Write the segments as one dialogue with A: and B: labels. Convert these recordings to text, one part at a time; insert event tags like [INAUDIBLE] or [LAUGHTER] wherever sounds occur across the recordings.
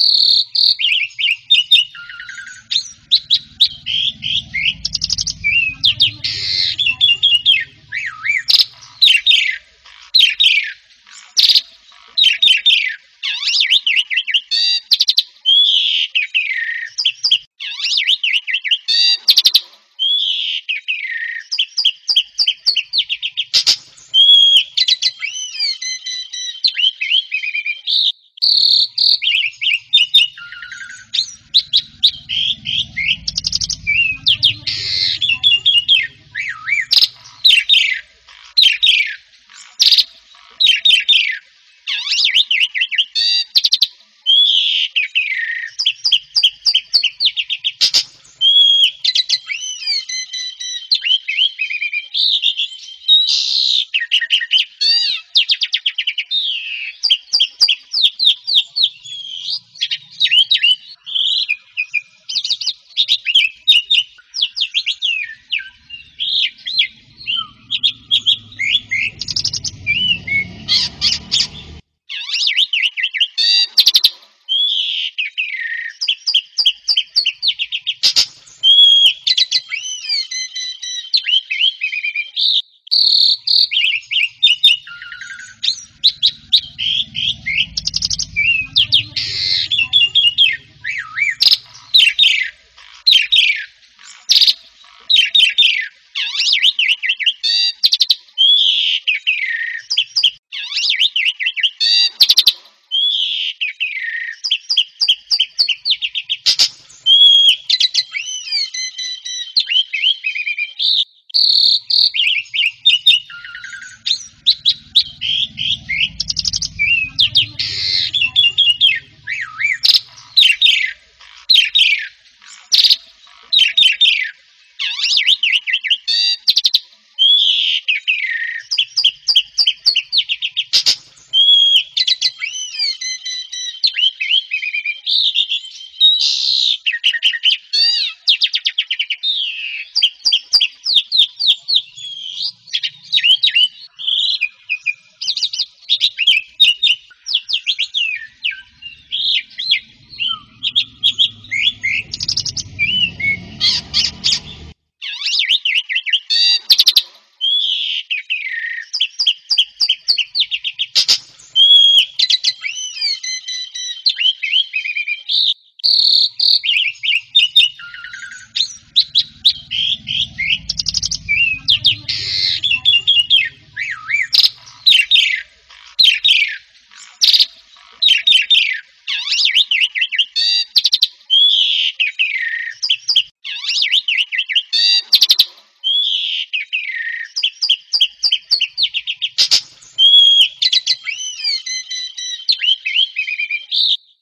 A: you you [LAUGHS]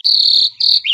A: Thank you.